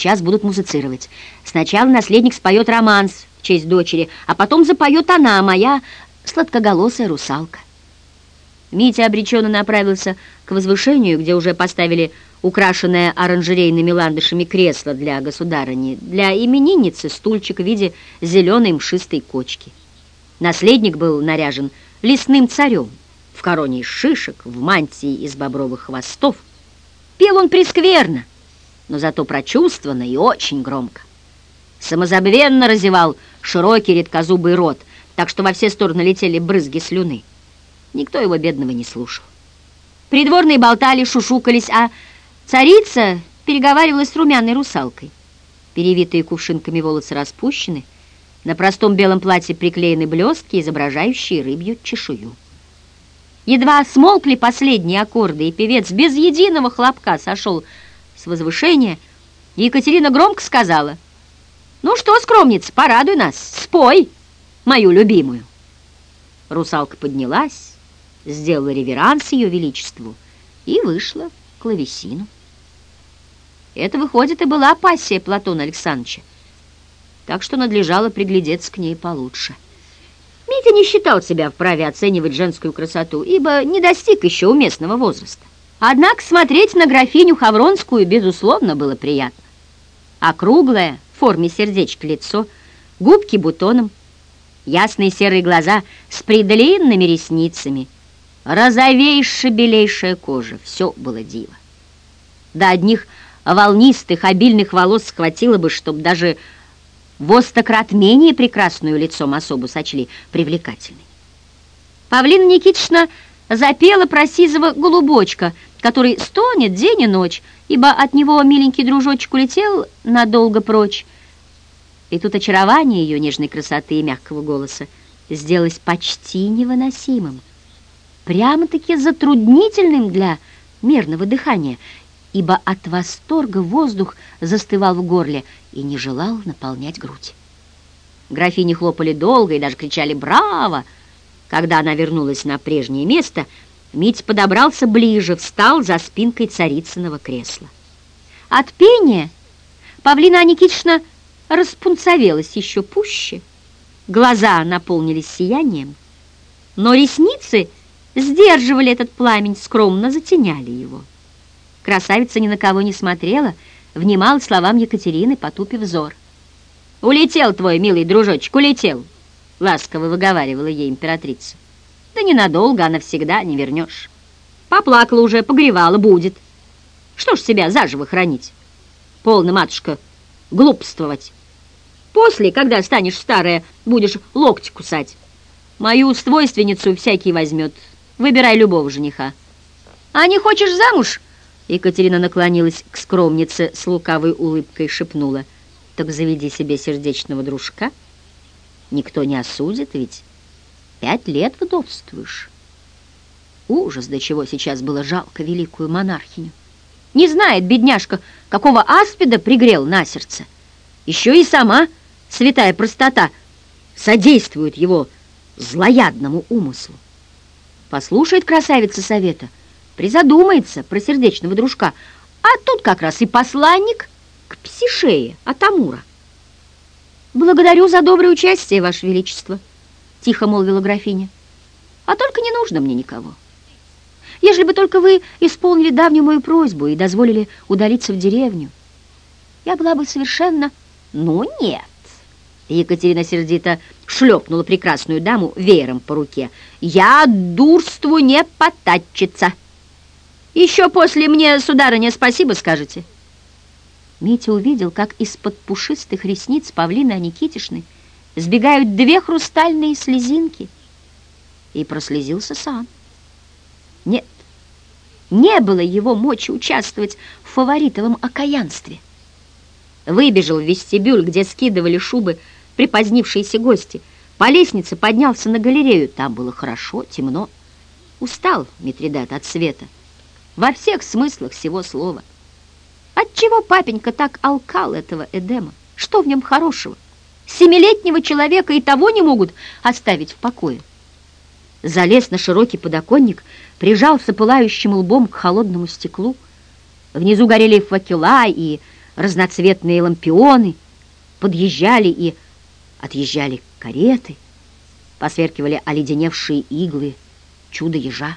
Сейчас будут музицировать. Сначала наследник споет романс в честь дочери, а потом запоет она, моя сладкоголосая русалка. Митя обреченно направился к возвышению, где уже поставили украшенное оранжерейными ландышами кресло для государыни, для именинницы стульчик в виде зеленой мшистой кочки. Наследник был наряжен лесным царем, в короне из шишек, в мантии из бобровых хвостов. Пел он прескверно, но зато прочувствованно и очень громко. Самозабвенно разевал широкий редкозубый рот, так что во все стороны летели брызги слюны. Никто его бедного не слушал. Придворные болтали, шушукались, а царица переговаривалась с румяной русалкой. Перевитые кувшинками волосы распущены, на простом белом платье приклеены блестки, изображающие рыбью чешую. Едва смолкли последние аккорды, и певец без единого хлопка сошел с возвышения, Екатерина громко сказала, «Ну что, скромница, порадуй нас, спой мою любимую». Русалка поднялась, сделала реверанс ее величеству и вышла к клавесину. Это, выходит, и была пассия Платона Александровича, так что надлежало приглядеться к ней получше. Митя не считал себя вправе оценивать женскую красоту, ибо не достиг еще уместного возраста. Однако смотреть на графиню Хавронскую, безусловно, было приятно. Округлое, в форме сердечка лицо, губки бутоном, ясные серые глаза с придлинными ресницами — розовейшая белейшая кожа. Все было диво. До одних волнистых, обильных волос схватило бы, чтоб даже в остократ менее прекрасную лицом особу сочли привлекательной. Павлина Никитична запела про сизого голубочка, который стонет день и ночь, ибо от него миленький дружочек улетел надолго прочь. И тут очарование ее нежной красоты и мягкого голоса сделалось почти невыносимым прямо-таки затруднительным для мерного дыхания, ибо от восторга воздух застывал в горле и не желал наполнять грудь. Графини хлопали долго и даже кричали «Браво!». Когда она вернулась на прежнее место, Мить подобрался ближе, встал за спинкой царицыного кресла. От пения Павлина Никитична распунцовелась еще пуще, глаза наполнились сиянием, но ресницы — сдерживали этот пламень, скромно затеняли его. Красавица ни на кого не смотрела, внимала словам Екатерины, потупив взор. «Улетел твой милый дружочек, улетел!» — ласково выговаривала ей императрица. «Да ненадолго, а навсегда не вернешь. Поплакала уже, погревала, будет. Что ж себя заживо хранить? Полно, матушка, глупствовать. После, когда станешь старая, будешь локти кусать. Мою ствойственницу всякий возьмет, Выбирай любого жениха. А не хочешь замуж? Екатерина наклонилась к скромнице с лукавой улыбкой и шепнула. Так заведи себе сердечного дружка. Никто не осудит, ведь пять лет вдовствуешь. Ужас, до чего сейчас было жалко великую монархиню. Не знает, бедняжка, какого аспида пригрел на сердце. Еще и сама святая простота содействует его злоядному умыслу. Послушает красавица совета, призадумается про сердечного дружка, а тут как раз и посланник к Псишее от Амура. «Благодарю за доброе участие, Ваше Величество», — тихо молвила графиня. «А только не нужно мне никого. Ежели бы только вы исполнили давнюю мою просьбу и дозволили удалиться в деревню, я была бы совершенно... Ну, нет!» Екатерина сердито шлепнула прекрасную даму веером по руке. «Я дурству не потачиться. Еще после мне, сударыня, спасибо скажете». Митя увидел, как из-под пушистых ресниц Павлины Аникитишны сбегают две хрустальные слезинки, и прослезился сам. Нет, не было его мочи участвовать в фаворитовом окаянстве. Выбежал в вестибюль, где скидывали шубы припозднившиеся гости. По лестнице поднялся на галерею. Там было хорошо, темно. Устал Митридат от света. Во всех смыслах всего слова. Отчего папенька так алкал этого Эдема? Что в нем хорошего? Семилетнего человека и того не могут оставить в покое. Залез на широкий подоконник, прижался пылающим лбом к холодному стеклу. Внизу горели факела, и разноцветные лампионы, подъезжали и отъезжали кареты, посверкивали оледеневшие иглы чудо-ежа.